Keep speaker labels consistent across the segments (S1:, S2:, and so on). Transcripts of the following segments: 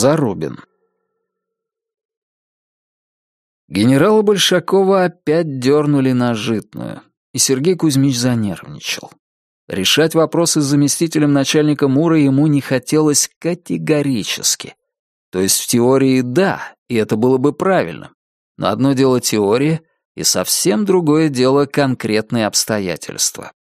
S1: Зарубин. Генерала Большакова опять дернули на житную, и Сергей Кузьмич занервничал. Решать вопросы с заместителем начальника МУРа ему не хотелось категорически. То есть в теории да, и это было бы правильно. Но одно дело теория, и совсем другое дело конкретные обстоятельства.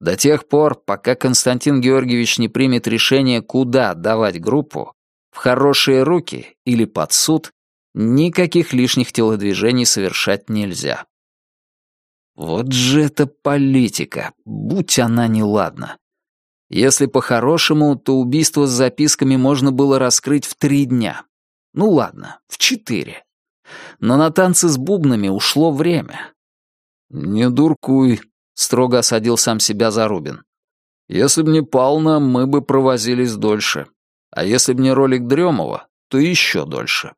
S1: До тех пор, пока Константин Георгиевич не примет решение, куда отдавать группу, в хорошие руки или под суд, никаких лишних телодвижений совершать нельзя. Вот же это политика, будь она неладна. Если по-хорошему, то убийство с записками можно было раскрыть в три дня. Ну ладно, в четыре. Но на танцы с бубнами ушло время. «Не дуркуй», — строго осадил сам себя Зарубин. «Если б не Пална, мы бы провозились дольше. А если б не ролик Дремова, то еще дольше.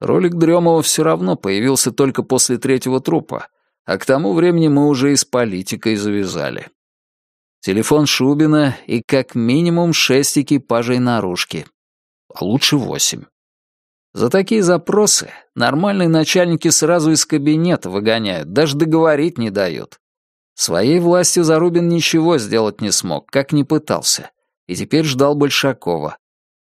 S1: Ролик Дремова все равно появился только после третьего трупа, а к тому времени мы уже и с политикой завязали. Телефон Шубина и как минимум шесть экипажей наружки. А лучше восемь. За такие запросы нормальные начальники сразу из кабинета выгоняют, даже договорить не дают. Своей властью Зарубин ничего сделать не смог, как не пытался, и теперь ждал Большакова.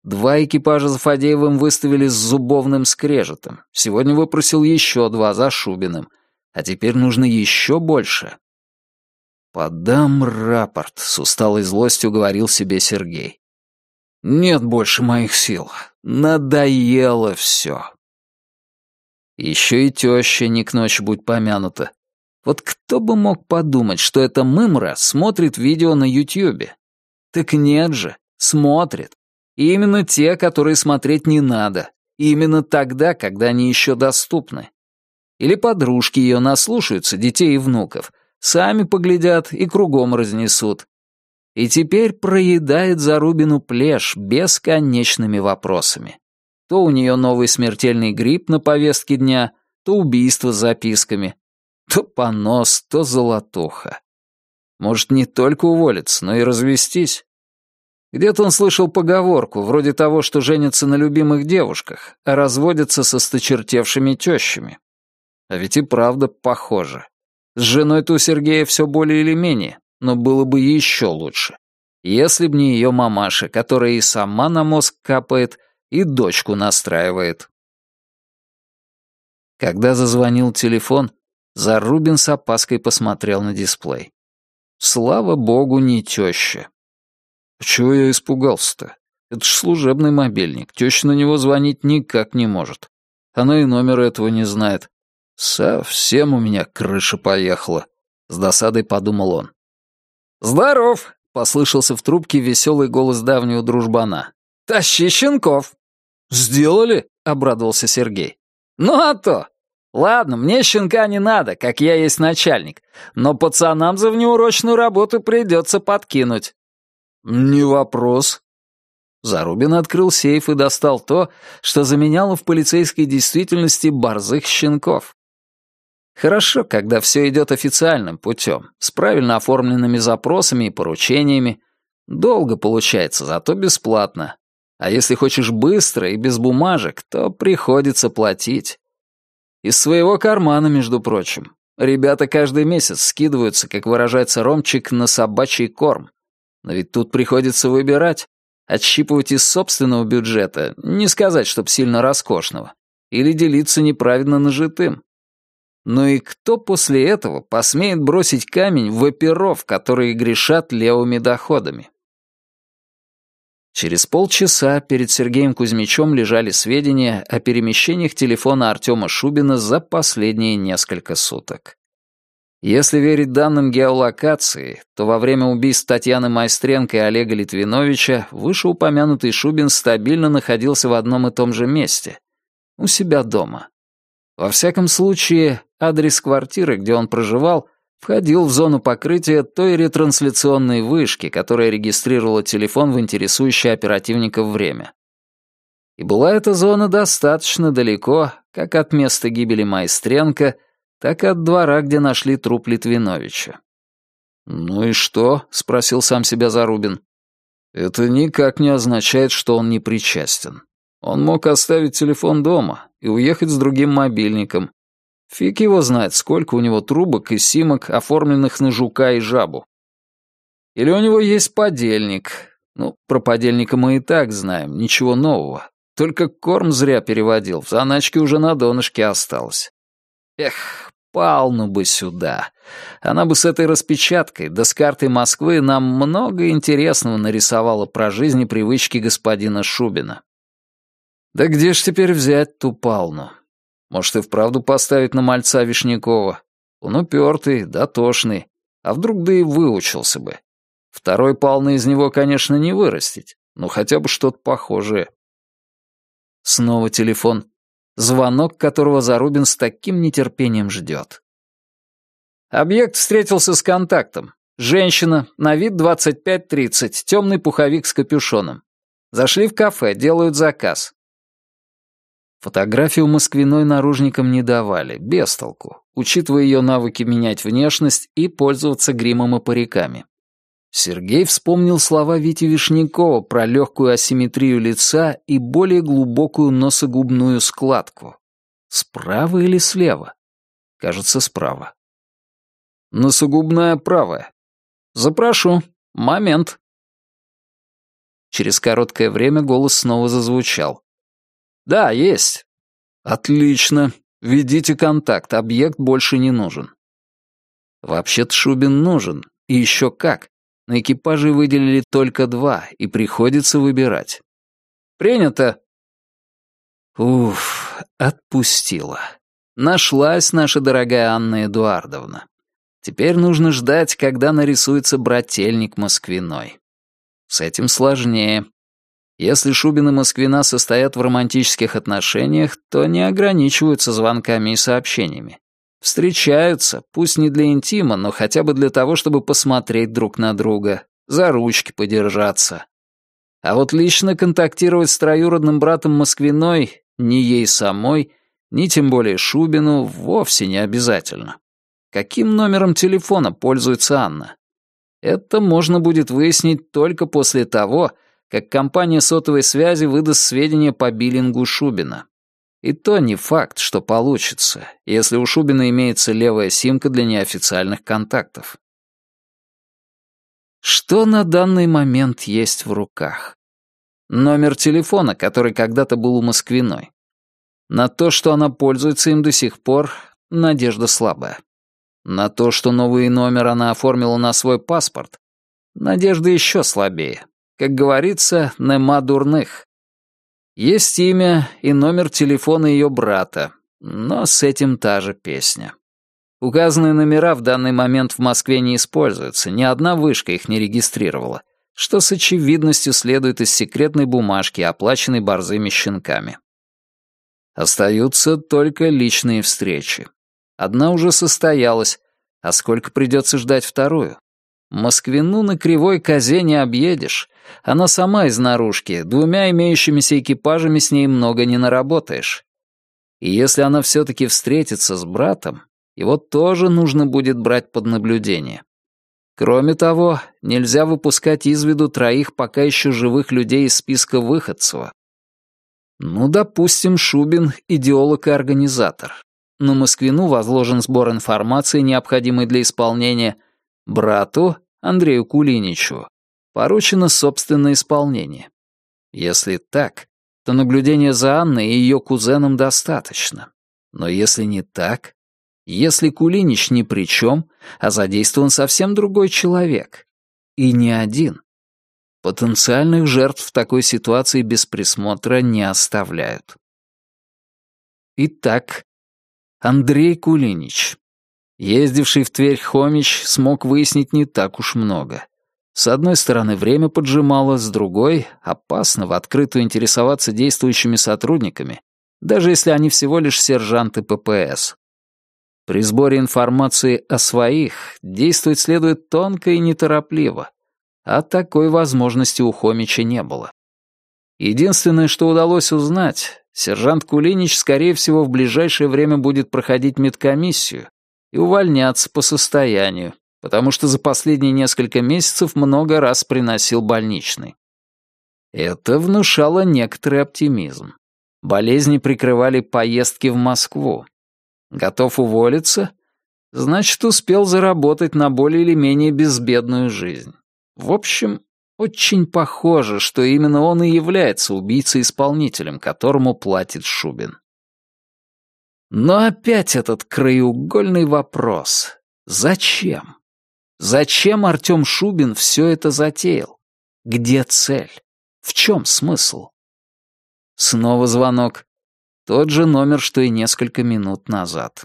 S1: Два экипажа за Фадеевым выставили с зубовным скрежетом. Сегодня выпросил еще два за Шубиным. А теперь нужно еще больше. «Подам рапорт», — с усталой злостью говорил себе Сергей. «Нет больше моих сил. Надоело все». Еще и теща не к ночи будь помянута. Вот кто бы мог подумать, что эта мымра смотрит видео на Ютьюбе? Так нет же, смотрит. И именно те, которые смотреть не надо. И именно тогда, когда они еще доступны. Или подружки ее наслушаются, детей и внуков, сами поглядят и кругом разнесут. И теперь проедает Зарубину плешь бесконечными вопросами. То у нее новый смертельный грипп на повестке дня, то убийство с записками, то понос, то золотуха. Может, не только уволиться, но и развестись. Где-то он слышал поговорку, вроде того, что женятся на любимых девушках, а разводятся со сточертевшими тещами. А ведь и правда похоже. С женой-то у Сергея все более или менее, но было бы еще лучше. Если б не ее мамаша, которая и сама на мозг капает, и дочку настраивает. Когда зазвонил телефон, Зарубин с опаской посмотрел на дисплей. Слава богу, не теща. Чего я испугался-то? Это ж служебный мобильник, теща на него звонить никак не может. Она и номер этого не знает. Совсем у меня крыша поехала, с досадой подумал он. «Здоров!» — послышался в трубке веселый голос давнего дружбана. «Тащи щенков!» «Сделали?» — обрадовался Сергей. «Ну а то! Ладно, мне щенка не надо, как я есть начальник, но пацанам за внеурочную работу придется подкинуть. «Не вопрос». Зарубин открыл сейф и достал то, что заменяло в полицейской действительности борзых щенков. Хорошо, когда все идет официальным путем, с правильно оформленными запросами и поручениями. Долго получается, зато бесплатно. А если хочешь быстро и без бумажек, то приходится платить. Из своего кармана, между прочим. Ребята каждый месяц скидываются, как выражается Ромчик, на собачий корм. Но ведь тут приходится выбирать. Отщипывать из собственного бюджета, не сказать, чтоб сильно роскошного, или делиться неправильно нажитым. Ну и кто после этого посмеет бросить камень в оперов, которые грешат левыми доходами? Через полчаса перед Сергеем Кузьмичем лежали сведения о перемещениях телефона Артема Шубина за последние несколько суток. Если верить данным геолокации, то во время убийств Татьяны Майстренко и Олега Литвиновича вышеупомянутый Шубин стабильно находился в одном и том же месте — у себя дома. Во всяком случае, адрес квартиры, где он проживал, входил в зону покрытия той ретрансляционной вышки, которая регистрировала телефон в интересующее оперативников время. И была эта зона достаточно далеко, как от места гибели Майстренко — так и от двора, где нашли труп Литвиновича. «Ну и что?» — спросил сам себя Зарубин. «Это никак не означает, что он не причастен. Он мог оставить телефон дома и уехать с другим мобильником. Фиг его знает, сколько у него трубок и симок, оформленных на жука и жабу. Или у него есть подельник. Ну, про подельника мы и так знаем, ничего нового. Только корм зря переводил, в заначке уже на донышке осталось. Эх, Палну бы сюда. Она бы с этой распечаткой, да с картой Москвы нам много интересного нарисовала про жизнь и привычки господина Шубина. Да где ж теперь взять ту Палну? Может, и вправду поставить на мальца Вишнякова? Он упертый, дотошный. А вдруг да и выучился бы? Второй Палны из него, конечно, не вырастить, но хотя бы что-то похожее. Снова телефон звонок которого Зарубин с таким нетерпением ждет. Объект встретился с контактом. Женщина, на вид 25-30, темный пуховик с капюшоном. Зашли в кафе, делают заказ. Фотографию Москвиной наружникам не давали, без толку, учитывая ее навыки менять внешность и пользоваться гримом и париками. Сергей вспомнил слова Вити Вишнякова про легкую асимметрию лица и более глубокую носогубную складку. Справа или слева? Кажется, справа. Носогубная правая. Запрошу. Момент. Через короткое время голос снова зазвучал. «Да, есть». «Отлично. Ведите контакт, объект больше не нужен». Вообще-то Шубин нужен, и еще как. На экипаже выделили только два, и приходится выбирать. «Принято!» Уф, отпустила. Нашлась наша дорогая Анна Эдуардовна. Теперь нужно ждать, когда нарисуется брательник Москвиной. С этим сложнее. Если Шубин и Москвина состоят в романтических отношениях, то не ограничиваются звонками и сообщениями. Встречаются, пусть не для интима, но хотя бы для того, чтобы посмотреть друг на друга, за ручки подержаться. А вот лично контактировать с троюродным братом Москвиной ни ей самой, ни тем более Шубину вовсе не обязательно. Каким номером телефона пользуется Анна? Это можно будет выяснить только после того, как компания сотовой связи выдаст сведения по биллингу Шубина. И то не факт, что получится, если у Шубина имеется левая симка для неофициальных контактов. Что на данный момент есть в руках? Номер телефона, который когда-то был у Москвиной. На то, что она пользуется им до сих пор, надежда слабая. На то, что новый номер она оформила на свой паспорт, надежда еще слабее. Как говорится, нема дурных. Есть имя и номер телефона ее брата, но с этим та же песня. Указанные номера в данный момент в Москве не используются, ни одна вышка их не регистрировала, что с очевидностью следует из секретной бумажки, оплаченной борзыми щенками. Остаются только личные встречи. Одна уже состоялась, а сколько придется ждать вторую? Москвину на кривой козе не объедешь. Она сама из наружки, двумя имеющимися экипажами с ней много не наработаешь. И если она все-таки встретится с братом, его тоже нужно будет брать под наблюдение. Кроме того, нельзя выпускать из виду троих пока еще живых людей из списка Выходцева. Ну, допустим, Шубин — идеолог и организатор. На Москвину возложен сбор информации, необходимой для исполнения — Брату, Андрею Кулиничу, поручено собственное исполнение. Если так, то наблюдения за Анной и ее кузеном достаточно. Но если не так, если Кулинич ни при чем, а задействован совсем другой человек, и не один, потенциальных жертв в такой ситуации без присмотра не оставляют. Итак, Андрей Кулинич, Ездивший в Тверь Хомич смог выяснить не так уж много. С одной стороны, время поджимало, с другой — опасно в открытую интересоваться действующими сотрудниками, даже если они всего лишь сержанты ППС. При сборе информации о своих действовать следует тонко и неторопливо, а такой возможности у Хомича не было. Единственное, что удалось узнать, сержант Кулинич, скорее всего, в ближайшее время будет проходить медкомиссию, и увольняться по состоянию, потому что за последние несколько месяцев много раз приносил больничный. Это внушало некоторый оптимизм. Болезни прикрывали поездки в Москву. Готов уволиться? Значит, успел заработать на более или менее безбедную жизнь. В общем, очень похоже, что именно он и является убийцей-исполнителем, которому платит Шубин. Но опять этот краеугольный вопрос. Зачем? Зачем Артем Шубин все это затеял? Где цель? В чем смысл? Снова звонок. Тот же номер, что и несколько минут назад.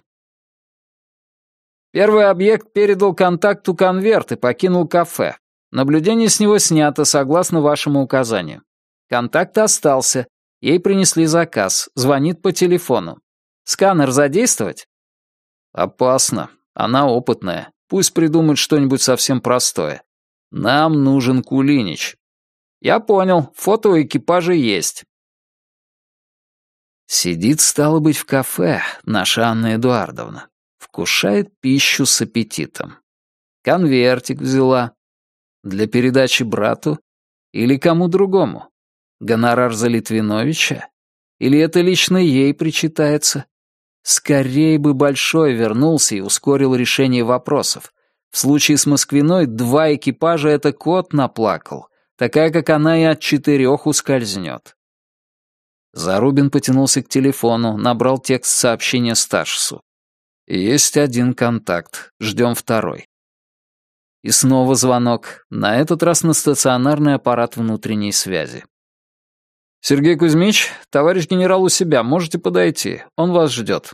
S1: Первый объект передал контакту конверт и покинул кафе. Наблюдение с него снято согласно вашему указанию. Контакт остался. Ей принесли заказ. Звонит по телефону. Сканер задействовать? Опасно. Она опытная. Пусть придумает что-нибудь совсем простое. Нам нужен Кулинич. Я понял. Фото у экипажа есть. Сидит, стало быть, в кафе наша Анна Эдуардовна. Вкушает пищу с аппетитом. Конвертик взяла. Для передачи брату или кому другому? Гонорар за Литвиновича? Или это лично ей причитается? Скорее бы Большой вернулся и ускорил решение вопросов. В случае с Москвиной два экипажа это кот наплакал. Такая, как она, и от четырех ускользнет. Зарубин потянулся к телефону, набрал текст сообщения Сташсу. Есть один контакт, ждем второй. И снова звонок, на этот раз на стационарный аппарат внутренней связи. «Сергей Кузьмич, товарищ генерал у себя, можете подойти, он вас ждет».